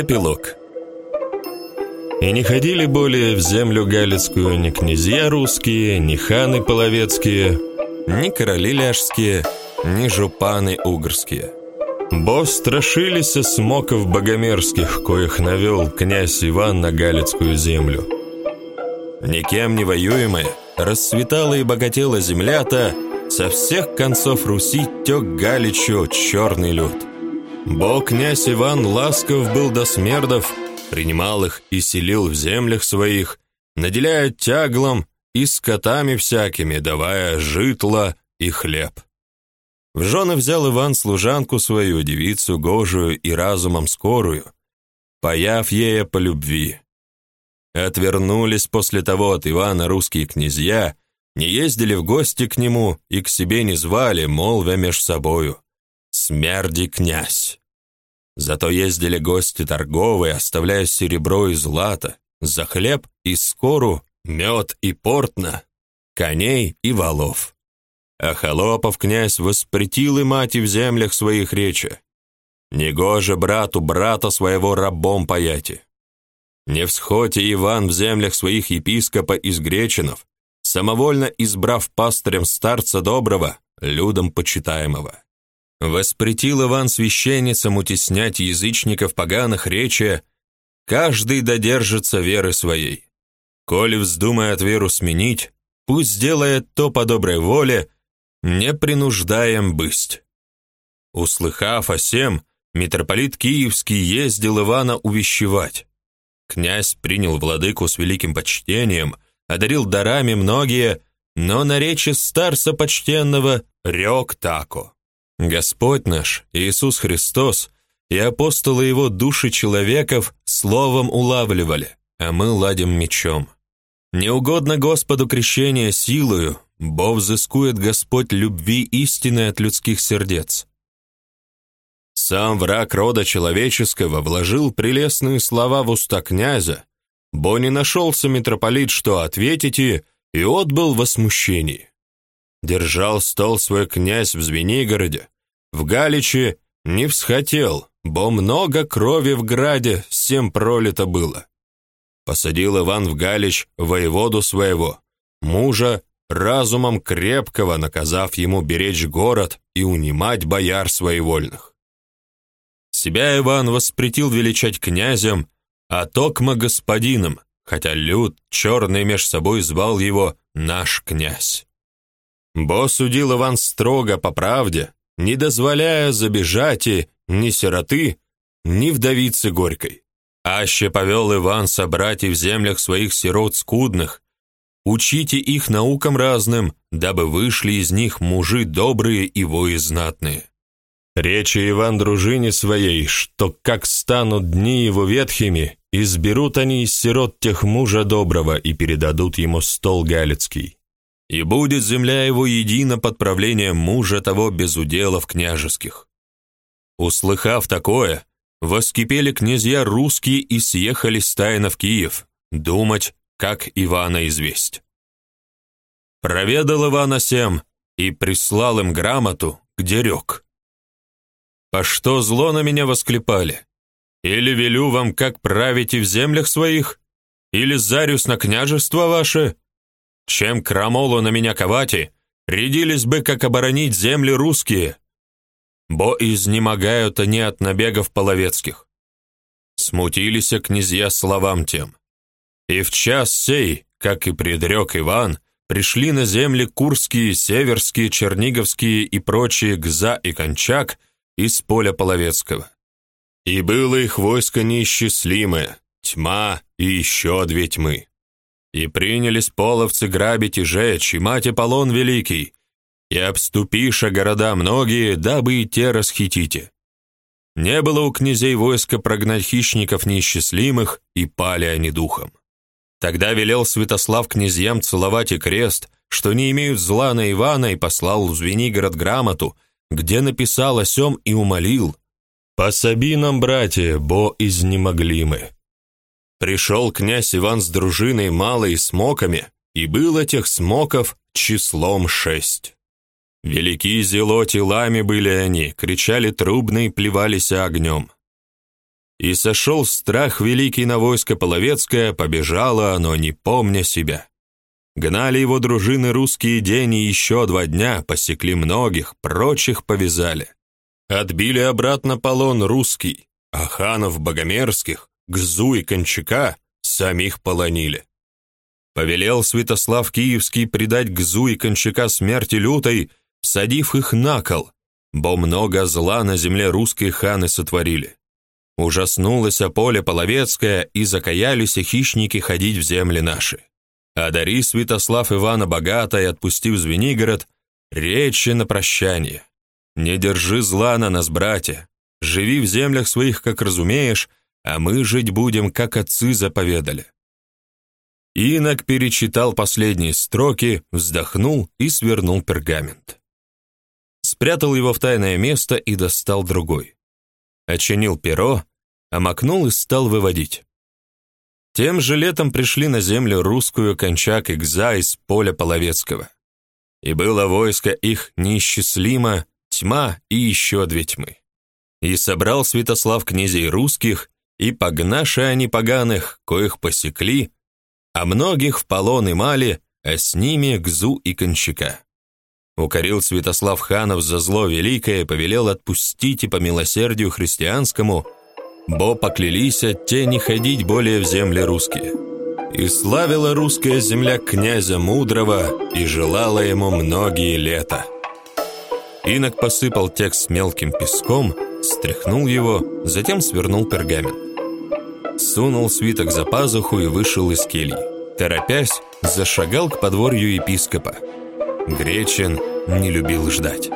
Эпилог. И не ходили более в землю галицкую ни князья русские, ни ханы половецкие, ни короли ляжские, ни жупаны угорские. Бо страшились смоков богомерзких, коих навел князь Иван на галицкую землю. Никем не воюемая, расцветала и богатела земля-то, со всех концов Руси тек галичу черный люд. Бо князь Иван ласков был до смердов, принимал их и селил в землях своих, наделяя тяглом и скотами всякими, давая житло и хлеб. В жены взял Иван служанку свою, девицу гожую и разумом скорую, паяв ея по любви. Отвернулись после того от Ивана русские князья, не ездили в гости к нему и к себе не звали, молвя меж собою. Смерди князь. Зато ездили гости торговые, оставляя серебро и злато, за хлеб и скору, мед и портно, коней и валов. А холопов князь воспретил и мати в землях своих речи. Негоже брату брата своего рабом паяти. Не всходе Иван в землях своих епископа из Гречинов, самовольно избрав пастырем старца доброго, людом почитаемого. Воспретил Иван священницам утеснять язычников поганых речи, каждый додержится веры своей. Коли вздумает веру сменить, пусть сделает то по доброй воле, не принуждаем бысть. Услыхав о сем, митрополит Киевский ездил Ивана увещевать. Князь принял владыку с великим почтением, одарил дарами многие, но на речи старца почтенного рек тако. Господь наш, Иисус Христос, и апостолы его души человеков словом улавливали, а мы ладим мечом. Не угодно Господу крещение силою, бо взыскует Господь любви истины от людских сердец. Сам враг рода человеческого вложил прелестные слова в уста князя, бо не нашелся митрополит, что ответить, и отбыл во смущении. Держал стол свой князь в Звенигороде, в Галиче не всхотел, бо много крови в граде всем пролито было. Посадил Иван в Галич воеводу своего, мужа, разумом крепкого, наказав ему беречь город и унимать бояр своевольных. Себя Иван воспретил величать князем, а токма господином, хотя люд черный меж собой звал его «наш князь». Бо судил Иван строго по правде, не дозволяя забежать и ни сироты, ни вдовицы горькой. Аще повел Иван собрать и в землях своих сирот скудных, учите их наукам разным, дабы вышли из них мужи добрые и вои знатные. Речи Иван дружине своей, что как станут дни его ветхими, изберут они из сирот тех мужа доброго и передадут ему стол галицкий и будет земля его едина под правлением мужа того без уделов княжеских. Услыхав такое, воскипели князья русские и съехались тайно в Киев, думать, как Ивана известь. Проведал Ивана сем и прислал им грамоту, где рек. «По что зло на меня восклепали? Или велю вам, как правите в землях своих? Или зарюсь на княжество ваше?» Чем крамолу на меня ковати, рядились бы, как оборонить земли русские, бо изнемогают они от набегов половецких. Смутились князья словам тем. И в час сей, как и предрек Иван, пришли на земли курские, северские, черниговские и прочие Гза и Кончак из поля Половецкого. И было их войско неисчислимое, тьма и еще две тьмы. И принялись половцы грабить и жечь, и мать Аполлон великий, и обступиша города многие, дабы и те расхитите. Не было у князей войска прогнать хищников неисчислимых, и пали они духом. Тогда велел Святослав князьям целовать и крест, что не имеют зла на Ивана, и послал в Звенигород грамоту, где написал о сем и умолил «Пособи нам, братья, бо изнемогли мы». Пришел князь Иван с дружиной малой смоками, и было тех смоков числом шесть. Велики зело телами были они, кричали трубно и плевались огнем. И сошел страх великий на войско Половецкое, побежало оно, не помня себя. Гнали его дружины русские день и еще два дня, посекли многих, прочих повязали. Отбили обратно полон русский, а ханов богомерзких, Гзу и Кончака самих полонили. Повелел Святослав Киевский предать Гзу и Кончака смерти лютой, садив их на кол, бо много зла на земле русские ханы сотворили. Ужаснулось поле Половецкое, и закаялись хищники ходить в земли наши. А дари Святослав Ивана богатой, отпустив Звенигород, речи на прощание. Не держи зла на нас, братья. Живи в землях своих, как разумеешь, а мы жить будем, как отцы заповедали. Инок перечитал последние строки, вздохнул и свернул пергамент. Спрятал его в тайное место и достал другой. Очинил перо, омакнул и стал выводить. Тем же летом пришли на землю русскую кончак и гза из поля Половецкого. И было войско их неисчислимо, тьма и еще две тьмы. И собрал Святослав князей русских, и погнаши они поганых, коих посекли, а многих в полон и мали, а с ними Гзу и Кончака. Укорил Святослав ханов за зло великое, повелел отпустить и по милосердию христианскому, бо поклялись те не ходить более в земли русские. И славила русская земля князя мудрого, и желала ему многие лета. Инок посыпал текст мелким песком, стряхнул его, затем свернул пергамент. Сунул свиток за пазуху и вышел из кельи. Торопясь, зашагал к подворью епископа. Гречин не любил ждать.